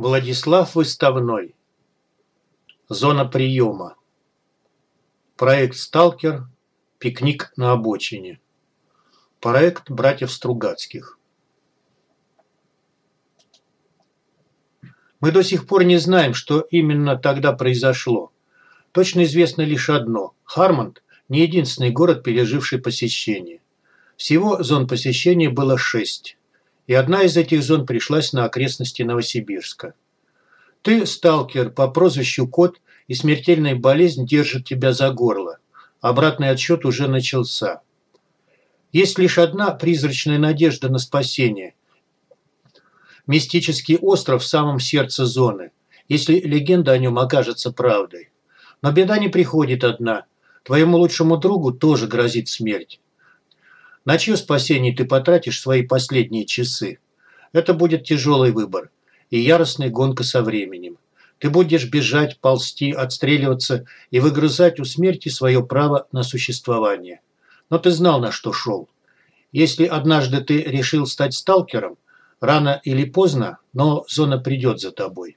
Владислав Выставной. Зона приема. Проект «Сталкер». Пикник на обочине. Проект братьев Стругацких. Мы до сих пор не знаем, что именно тогда произошло. Точно известно лишь одно. Хармонд – не единственный город, переживший посещение. Всего зон посещения было шесть и одна из этих зон пришлась на окрестности Новосибирска. Ты, сталкер, по прозвищу Кот, и смертельная болезнь держит тебя за горло. Обратный отсчет уже начался. Есть лишь одна призрачная надежда на спасение. Мистический остров в самом сердце зоны, если легенда о нем окажется правдой. Но беда не приходит одна. Твоему лучшему другу тоже грозит смерть. На чье спасение ты потратишь свои последние часы? Это будет тяжелый выбор и яростная гонка со временем. Ты будешь бежать, ползти, отстреливаться и выгрызать у смерти свое право на существование. Но ты знал, на что шел. Если однажды ты решил стать сталкером, рано или поздно, но зона придет за тобой.